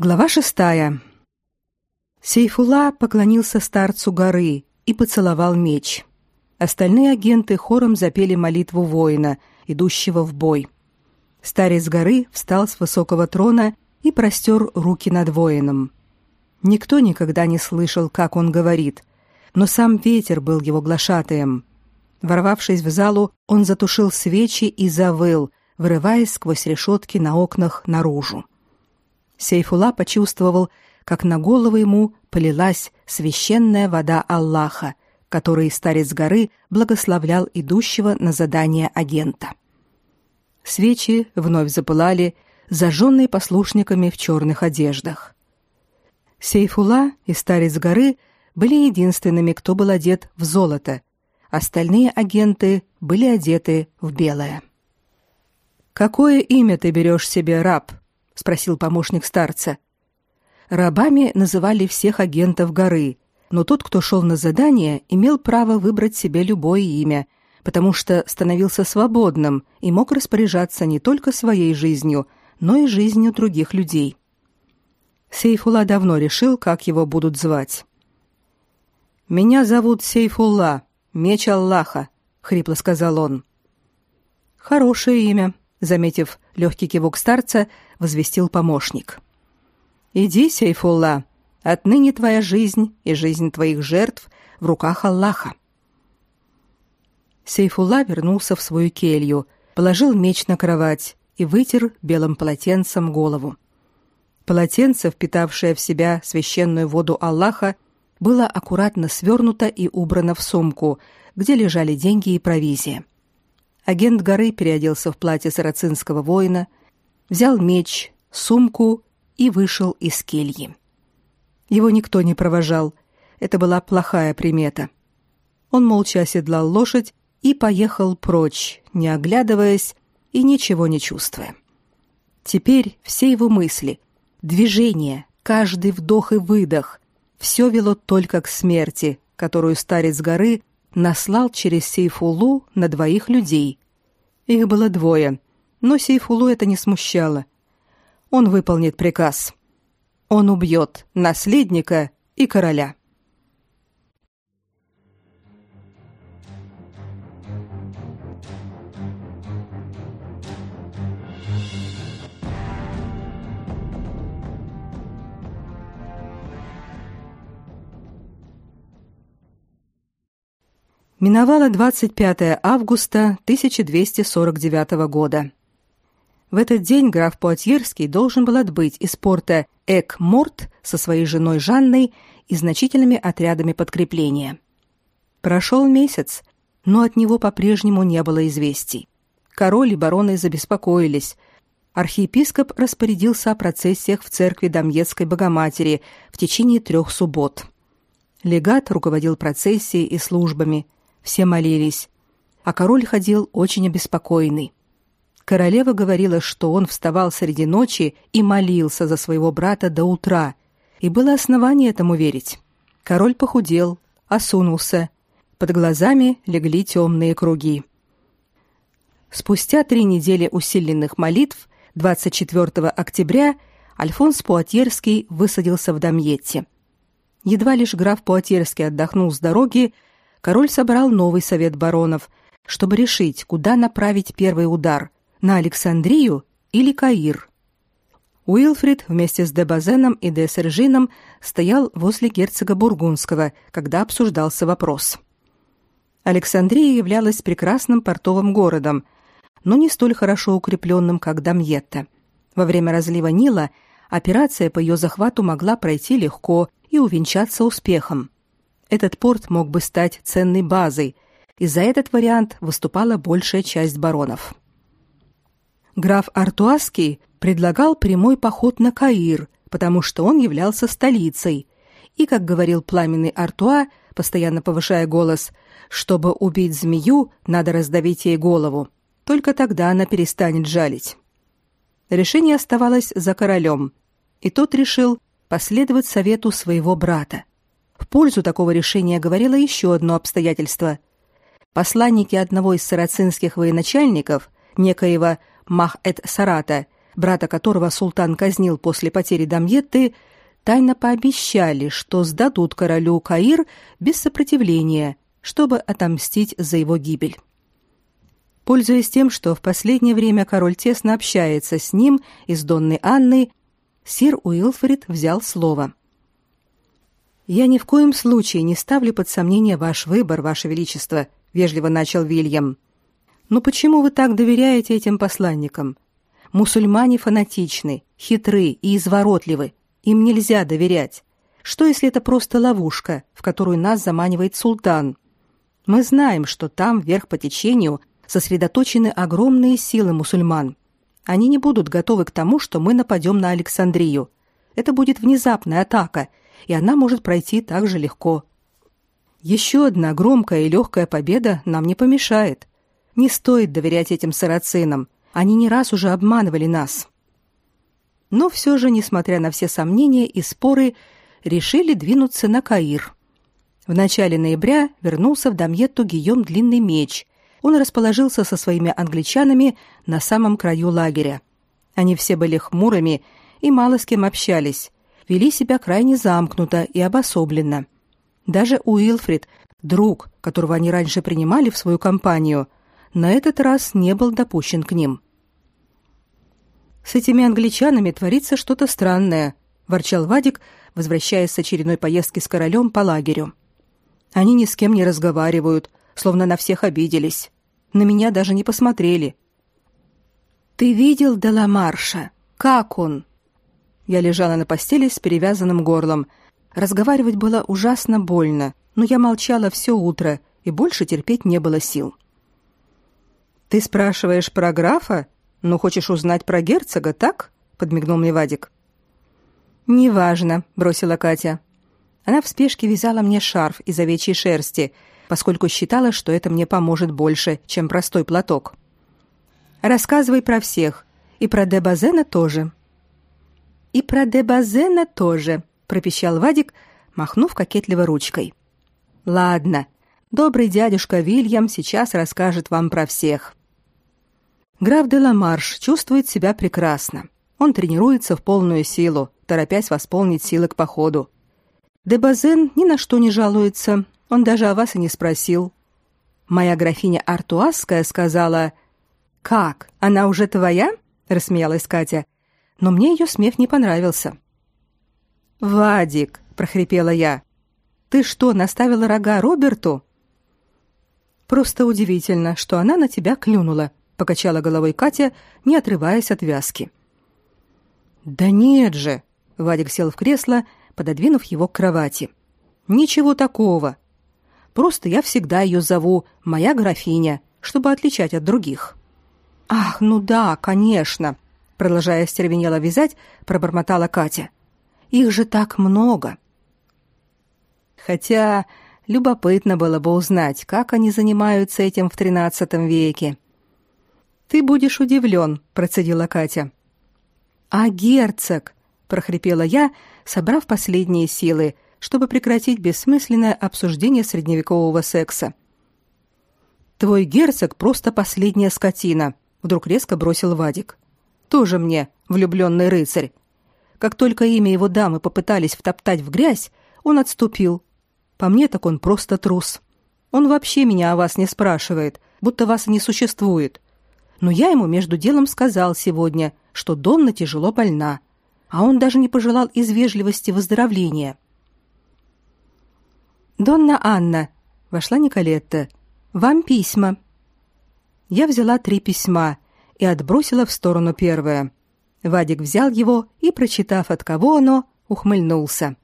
Глава шестая. Сейфула поклонился старцу горы и поцеловал меч. Остальные агенты хором запели молитву воина, идущего в бой. Старец горы встал с высокого трона и простер руки над воином. Никто никогда не слышал, как он говорит, но сам ветер был его глашатаем. Ворвавшись в залу, он затушил свечи и завыл, вырываясь сквозь решетки на окнах наружу. Сейфула почувствовал, как на голову ему полилась священная вода Аллаха, которой старец горы благословлял идущего на задание агента. Свечи вновь запылали, зажженные послушниками в черных одеждах. Сейфула и старец горы были единственными, кто был одет в золото. Остальные агенты были одеты в белое. «Какое имя ты берешь себе, раб?» Спросил помощник старца. Рабами называли всех агентов горы, но тот, кто шел на задание, имел право выбрать себе любое имя, потому что становился свободным и мог распоряжаться не только своей жизнью, но и жизнью других людей. Сейфула давно решил, как его будут звать. Меня зовут Сейфулла, меч Аллаха, хрипло сказал он. Хорошее имя, заметив легкий кивок старца, возвестил помощник. Иди, Сейфулла, отныне твоя жизнь и жизнь твоих жертв в руках Аллаха. Сейфулла вернулся в свою келью, положил меч на кровать и вытер белым полотенцем голову. Полотенце, впитавшее в себя священную воду Аллаха, было аккуратно свернуто и убрано в сумку, где лежали деньги и провизия. Агент горы переоделся в платье сарацинского воина, взял меч, сумку и вышел из кельи. Его никто не провожал. Это была плохая примета. Он молча оседлал лошадь и поехал прочь, не оглядываясь и ничего не чувствуя. Теперь все его мысли, движения, каждый вдох и выдох все вело только к смерти, которую старец горы наслал через Сейфулу на двоих людей. Их было двое, но Сейфулу это не смущало. Он выполнит приказ. Он убьет наследника и короля. Миновало 25 августа 1249 года. В этот день граф Пуатьерский должен был отбыть из порта Эк-Морт со своей женой Жанной и значительными отрядами подкрепления. Прошел месяц, но от него по-прежнему не было известий. Король и бароны забеспокоились. Архиепископ распорядился о процессиях в церкви Дамьетской Богоматери в течение трех суббот. Легат руководил процессией и службами. Все молились, а король ходил очень обеспокоенный. Королева говорила, что он вставал среди ночи и молился за своего брата до утра, и было основание этому верить. Король похудел, осунулся, под глазами легли темные круги. Спустя три недели усиленных молитв 24 октября Альфонс Пуатьерский высадился в Дамьетте. Едва лишь граф Пуатьерский отдохнул с дороги, король собрал новый совет баронов, чтобы решить, куда направить первый удар на Александрию или Каир. Уилфрид вместе с Дебазеном и де Сержином стоял возле герцога Бургундского, когда обсуждался вопрос. Александрия являлась прекрасным портовым городом, но не столь хорошо укрепленным, как Дамьетта. Во время разлива Нила операция по ее захвату могла пройти легко и увенчаться успехом. Этот порт мог бы стать ценной базой, и за этот вариант выступала большая часть баронов. Граф Артуаский предлагал прямой поход на Каир, потому что он являлся столицей. И, как говорил пламенный Артуа, постоянно повышая голос, чтобы убить змею, надо раздавить ей голову. Только тогда она перестанет жалить. Решение оставалось за королем, и тот решил последовать совету своего брата. В пользу такого решения говорило еще одно обстоятельство. Посланники одного из сарацинских военачальников, некоего Мах-эт-Сарата, брата которого султан казнил после потери Дамьетты, тайно пообещали, что сдадут королю Каир без сопротивления, чтобы отомстить за его гибель. Пользуясь тем, что в последнее время король тесно общается с ним и с Донной Анной, сир Уилфрид взял слово. «Я ни в коем случае не ставлю под сомнение ваш выбор, ваше величество», — вежливо начал Вильям. «Но почему вы так доверяете этим посланникам? Мусульмане фанатичны, хитры и изворотливы. Им нельзя доверять. Что, если это просто ловушка, в которую нас заманивает султан? Мы знаем, что там, вверх по течению, сосредоточены огромные силы мусульман. Они не будут готовы к тому, что мы нападем на Александрию. Это будет внезапная атака, и она может пройти так же легко. Еще одна громкая и легкая победа нам не помешает. Не стоит доверять этим сарацинам. Они не раз уже обманывали нас. Но все же, несмотря на все сомнения и споры, решили двинуться на Каир. В начале ноября вернулся в Дамьетту Гийом Длинный Меч – он расположился со своими англичанами на самом краю лагеря. Они все были хмурыми и мало с кем общались, вели себя крайне замкнуто и обособленно. Даже Уилфрид, друг, которого они раньше принимали в свою компанию, на этот раз не был допущен к ним. С этими англичанами творится что-то странное, ворчал Вадик, возвращаясь с очередной поездки с королем по лагерю. Они ни с кем не разговаривают, словно на всех обиделись. На меня даже не посмотрели. Ты видел Деламарша? Как он? Я лежала на постели с перевязанным горлом. Разговаривать было ужасно больно, но я молчала все утро, и больше терпеть не было сил. Ты спрашиваешь про графа? Ну, хочешь узнать про герцога, так? подмигнул мне Вадик. Неважно, бросила Катя. Она в спешке вязала мне шарф из овечьей шерсти, поскольку считала, что это мне поможет больше, чем простой платок. Рассказывай про всех, и про Дебазена тоже. И про Дебазена тоже, пропищал Вадик, махнув кокетливо ручкой. Ладно, добрый дядюшка Вильям сейчас расскажет вам про всех. Граф де Ламарш чувствует себя прекрасно. Он тренируется в полную силу, торопясь восполнить силы к походу. Дебазен ни на что не жалуется, он даже о вас и не спросил. Моя графиня Артуасская сказала: "Как? Она уже твоя?" рассмеялась Катя. Но мне ее смех не понравился. "Вадик", прохрипела я. "Ты что, наставила рога Роберту?" Просто удивительно, что она на тебя клюнула, покачала головой Катя, не отрываясь от вязки. Да нет же, Вадик сел в кресло, пододвинув его к кровати. Ничего такого. Просто я всегда ее зову моя графиня, чтобы отличать от других. Ах, ну да, конечно, продолжая стервенело вязать, пробормотала Катя. Их же так много. Хотя любопытно было бы узнать, как они занимаются этим в тринадцатом веке. Ты будешь удивлен, процедила Катя. А герцог, прохрипела я, собрав последние силы, чтобы прекратить бессмысленное обсуждение средневекового секса. Твой герцог просто последняя скотина, вдруг резко бросил Вадик. Тоже мне влюбленный рыцарь. Как только имя его дамы попытались втоптать в грязь, он отступил. По мне так он просто трус. Он вообще меня о вас не спрашивает, будто вас и не существует. Но я ему между делом сказал сегодня, что Донна тяжело больна, а он даже не пожелал из вежливости выздоровления. Донна Анна, вошла Николетта. Вам письма. Я взяла три письма и отбросила в сторону первое. Вадик взял его и, прочитав от кого оно, ухмыльнулся.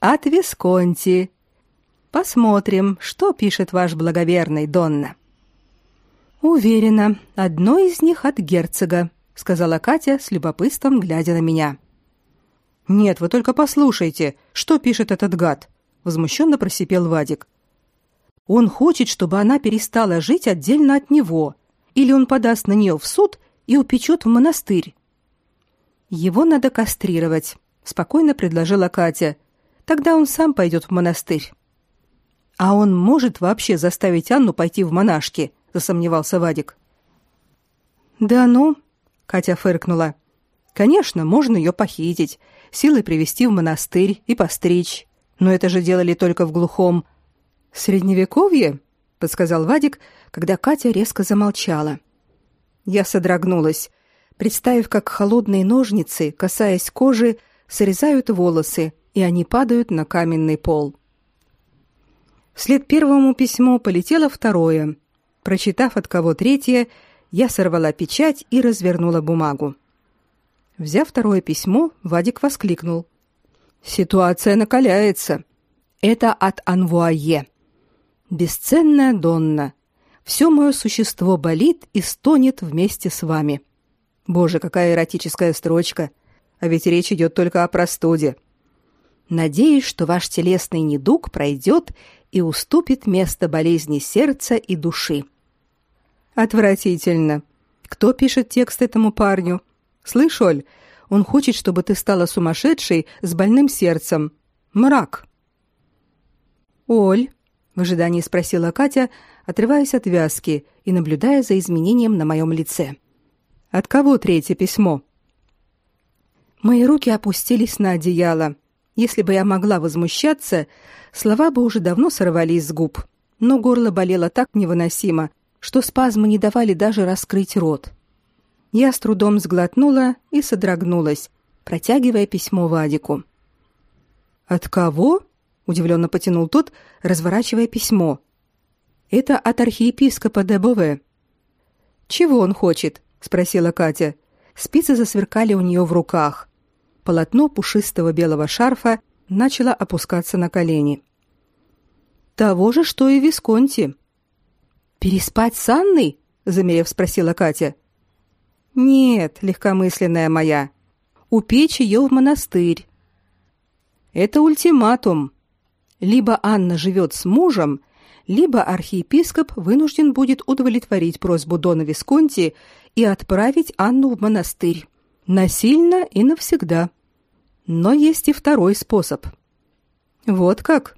От Висконти. Посмотрим, что пишет ваш благоверный Донна. Уверена, одно из них от герцога, сказала Катя с любопытством глядя на меня. Нет, вы только послушайте, что пишет этот гад возмущенно просипел Вадик. Он хочет, чтобы она перестала жить отдельно от него, или он подаст на нее в суд и упечет в монастырь. Его надо кастрировать, спокойно предложила Катя. Тогда он сам пойдет в монастырь. А он может вообще заставить Анну пойти в монашки, засомневался Вадик. Да ну, Катя фыркнула. Конечно, можно ее похитить, силой привести в монастырь и постричь. Но это же делали только в глухом средневековье, подсказал Вадик, когда Катя резко замолчала. Я содрогнулась, представив, как холодные ножницы, касаясь кожи, срезают волосы, и они падают на каменный пол. Вслед первому письму полетело второе. Прочитав от кого третье, я сорвала печать и развернула бумагу. Взяв второе письмо, Вадик воскликнул: "Ситуация накаляется. Это от Анвуае. Бесценная Донна. Все мое существо болит и стонет вместе с вами. Боже, какая эротическая строчка! А ведь речь идет только о простуде. Надеюсь, что ваш телесный недуг пройдет и уступит место болезни сердца и души. Отвратительно. Кто пишет текст этому парню? Слышь, Оль, он хочет, чтобы ты стала сумасшедшей с больным сердцем. Мрак. Оль, в ожидании спросила Катя, отрываясь от вязки и наблюдая за изменением на моем лице. От кого третье письмо? Мои руки опустились на одеяло. Если бы я могла возмущаться, слова бы уже давно сорвались с губ. Но горло болело так невыносимо, что спазмы не давали даже раскрыть рот. Я с трудом сглотнула и содрогнулась, протягивая письмо Вадику. От кого? Удивленно потянул тот, разворачивая письмо. Это от архиепископа Дебове. Чего он хочет? спросила Катя. Спицы засверкали у нее в руках. Полотно пушистого белого шарфа начало опускаться на колени. Того же, что и Висконти. Переспать с Анной? замерев спросила Катя. Нет, легкомысленная моя. Упечь ее в монастырь. Это ультиматум. Либо Анна живет с мужем, либо архиепископ вынужден будет удовлетворить просьбу дона Висконти и отправить Анну в монастырь. Насильно и навсегда. Но есть и второй способ. Вот как.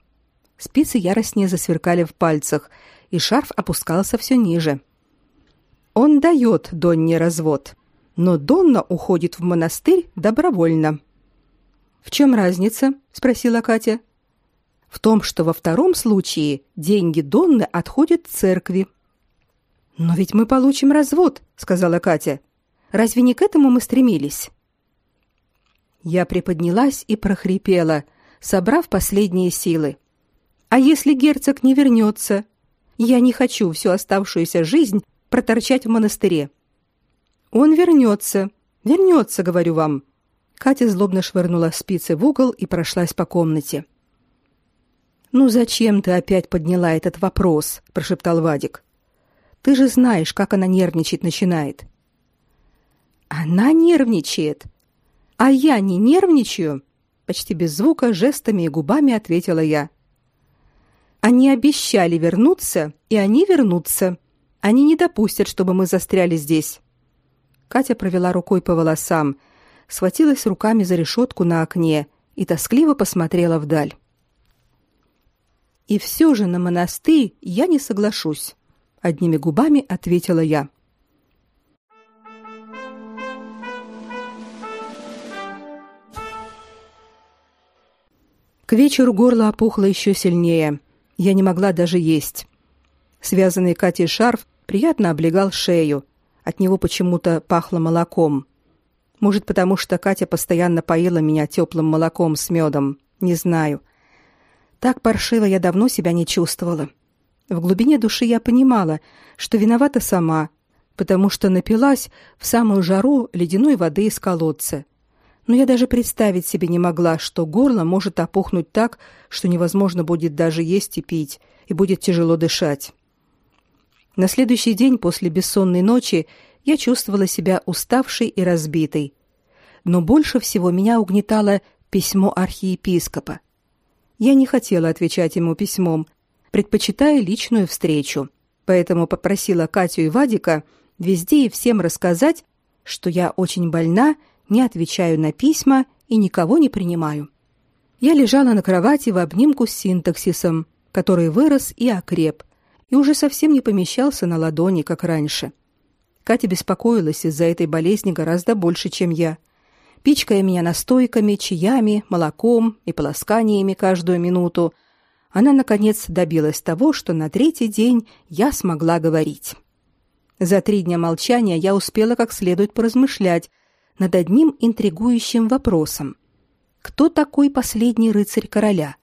Спицы яростнее засверкали в пальцах, и шарф опускался все ниже. Он дает Донне развод, но Донна уходит в монастырь добровольно. В чем разница? спросила Катя. В том, что во втором случае деньги Донны отходят церкви. Но ведь мы получим развод, сказала Катя. Разве не к этому мы стремились? Я приподнялась и прохрипела, собрав последние силы. А если герцог не вернется? Я не хочу всю оставшуюся жизнь проторчать в монастыре. Он вернется, вернется, говорю вам. Катя злобно швырнула спицы в угол и прошлась по комнате. Ну зачем ты опять подняла этот вопрос? прошептал Вадик. Ты же знаешь, как она нервничать начинает. Она нервничает. А я не нервничаю, почти без звука, жестами и губами ответила я. Они обещали вернуться, и они вернутся. Они не допустят, чтобы мы застряли здесь. Катя провела рукой по волосам, схватилась руками за решетку на окне и тоскливо посмотрела вдаль. И все же на монастырь я не соглашусь, одними губами ответила я. К вечеру горло опухло еще сильнее. Я не могла даже есть. Связанный Катей шарф приятно облегал шею. От него почему-то пахло молоком. Может, потому что Катя постоянно поила меня теплым молоком с медом. Не знаю. Так паршиво я давно себя не чувствовала. В глубине души я понимала, что виновата сама, потому что напилась в самую жару ледяной воды из колодца. Но я даже представить себе не могла, что горло может опухнуть так, что невозможно будет даже есть и пить, и будет тяжело дышать. На следующий день после бессонной ночи я чувствовала себя уставшей и разбитой. Но больше всего меня угнетало письмо архиепископа. Я не хотела отвечать ему письмом, предпочитая личную встречу. Поэтому попросила Катю и Вадика везде и всем рассказать, что я очень больна, не отвечаю на письма и никого не принимаю. Я лежала на кровати в обнимку с синтаксисом, который вырос и окреп, и уже совсем не помещался на ладони, как раньше. Катя беспокоилась из-за этой болезни гораздо больше, чем я. Пичкая меня настойками, чаями, молоком и полосканиями каждую минуту, она, наконец, добилась того, что на третий день я смогла говорить. За три дня молчания я успела как следует поразмышлять над одним интригующим вопросом. Кто такой последний рыцарь короля?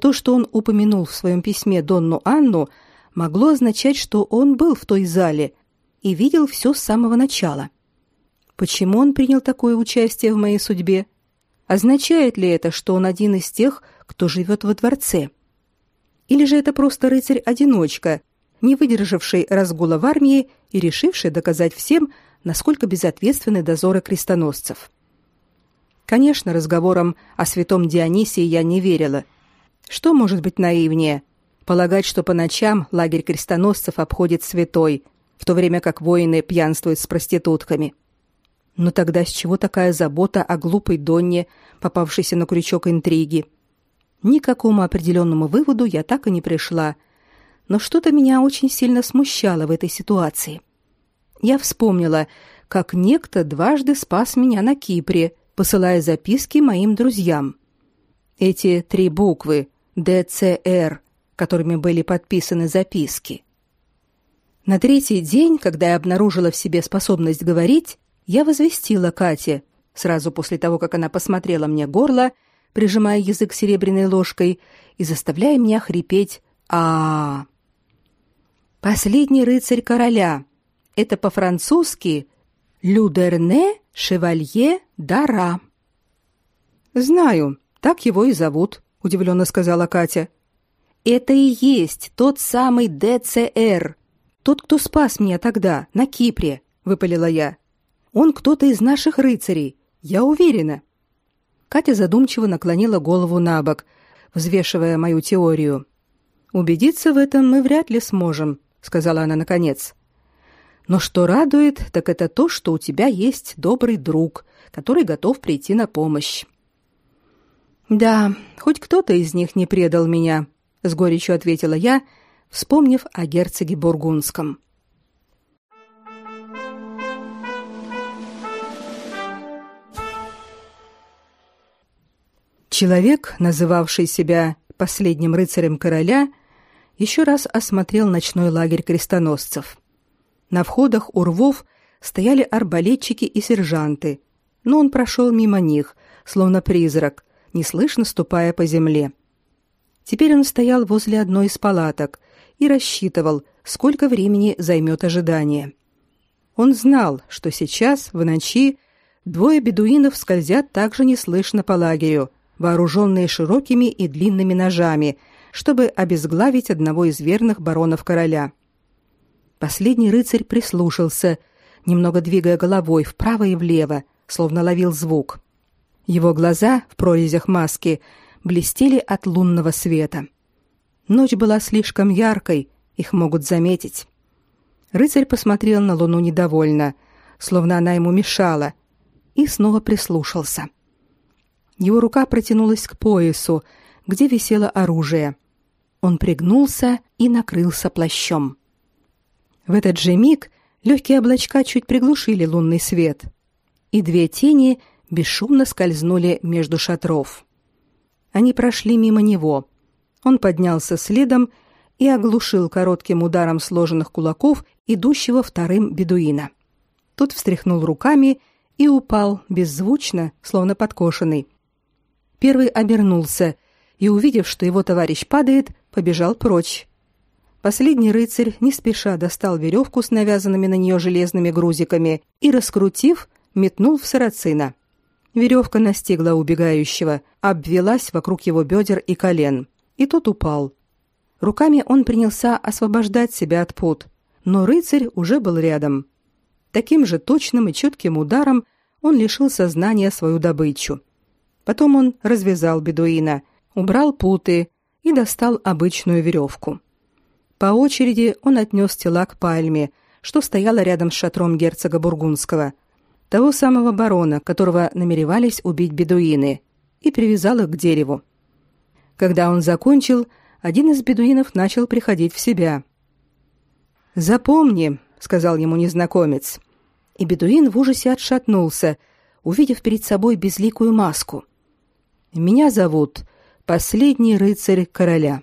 То, что он упомянул в своем письме Донну Анну, могло означать, что он был в той зале, и видел все с самого начала. Почему он принял такое участие в моей судьбе? Означает ли это, что он один из тех, кто живет во дворце? Или же это просто рыцарь-одиночка, не выдержавший разгула в армии и решивший доказать всем, насколько безответственны дозоры крестоносцев? Конечно, разговорам о святом Дионисии я не верила. Что может быть наивнее? Полагать, что по ночам лагерь крестоносцев обходит святой, в то время как воины пьянствуют с проститутками. Но тогда с чего такая забота о глупой Донне, попавшейся на крючок интриги? Никакому определенному выводу я так и не пришла, но что-то меня очень сильно смущало в этой ситуации. Я вспомнила, как некто дважды спас меня на Кипре, посылая записки моим друзьям. Эти три буквы ДЦР, которыми были подписаны записки. На третий день, когда я обнаружила в себе способность говорить, я возвестила Кате, сразу после того, как она посмотрела мне горло, прижимая язык серебряной ложкой и заставляя меня хрипеть а, -а. Последний рыцарь короля. Это по-французски «Людерне шевалье дара». «Знаю, так его и зовут», — удивленно сказала Катя. «Это и есть тот самый ДЦР, тот, кто спас меня тогда, на Кипре, выпалила я. Он кто-то из наших рыцарей, я уверена. Катя задумчиво наклонила голову на бок, взвешивая мою теорию. Убедиться в этом мы вряд ли сможем, сказала она наконец. Но что радует, так это то, что у тебя есть добрый друг, который готов прийти на помощь. Да, хоть кто-то из них не предал меня, с горечью ответила я вспомнив о герцоге Бургундском. Человек, называвший себя последним рыцарем короля, еще раз осмотрел ночной лагерь крестоносцев. На входах у рвов стояли арбалетчики и сержанты, но он прошел мимо них, словно призрак, неслышно ступая по земле. Теперь он стоял возле одной из палаток, и рассчитывал, сколько времени займет ожидание. Он знал, что сейчас, в ночи, двое бедуинов скользят также неслышно по лагерю, вооруженные широкими и длинными ножами, чтобы обезглавить одного из верных баронов короля. Последний рыцарь прислушался, немного двигая головой вправо и влево, словно ловил звук. Его глаза в прорезях маски блестели от лунного света. Ночь была слишком яркой, их могут заметить. Рыцарь посмотрел на луну недовольно, словно она ему мешала, и снова прислушался. Его рука протянулась к поясу, где висело оружие. Он пригнулся и накрылся плащом. В этот же миг легкие облачка чуть приглушили лунный свет, и две тени бесшумно скользнули между шатров. Они прошли мимо него, он поднялся следом и оглушил коротким ударом сложенных кулаков идущего вторым бедуина. Тот встряхнул руками и упал беззвучно, словно подкошенный. Первый обернулся и, увидев, что его товарищ падает, побежал прочь. Последний рыцарь не спеша достал веревку с навязанными на нее железными грузиками и, раскрутив, метнул в сарацина. Веревка настигла убегающего, обвелась вокруг его бедер и колен и тот упал. Руками он принялся освобождать себя от пут, но рыцарь уже был рядом. Таким же точным и чутким ударом он лишил сознания свою добычу. Потом он развязал бедуина, убрал путы и достал обычную веревку. По очереди он отнес тела к пальме, что стояла рядом с шатром герцога Бургундского, того самого барона, которого намеревались убить бедуины, и привязал их к дереву. Когда он закончил, один из бедуинов начал приходить в себя. Запомни, сказал ему незнакомец. И бедуин в ужасе отшатнулся, увидев перед собой безликую маску. Меня зовут последний рыцарь короля.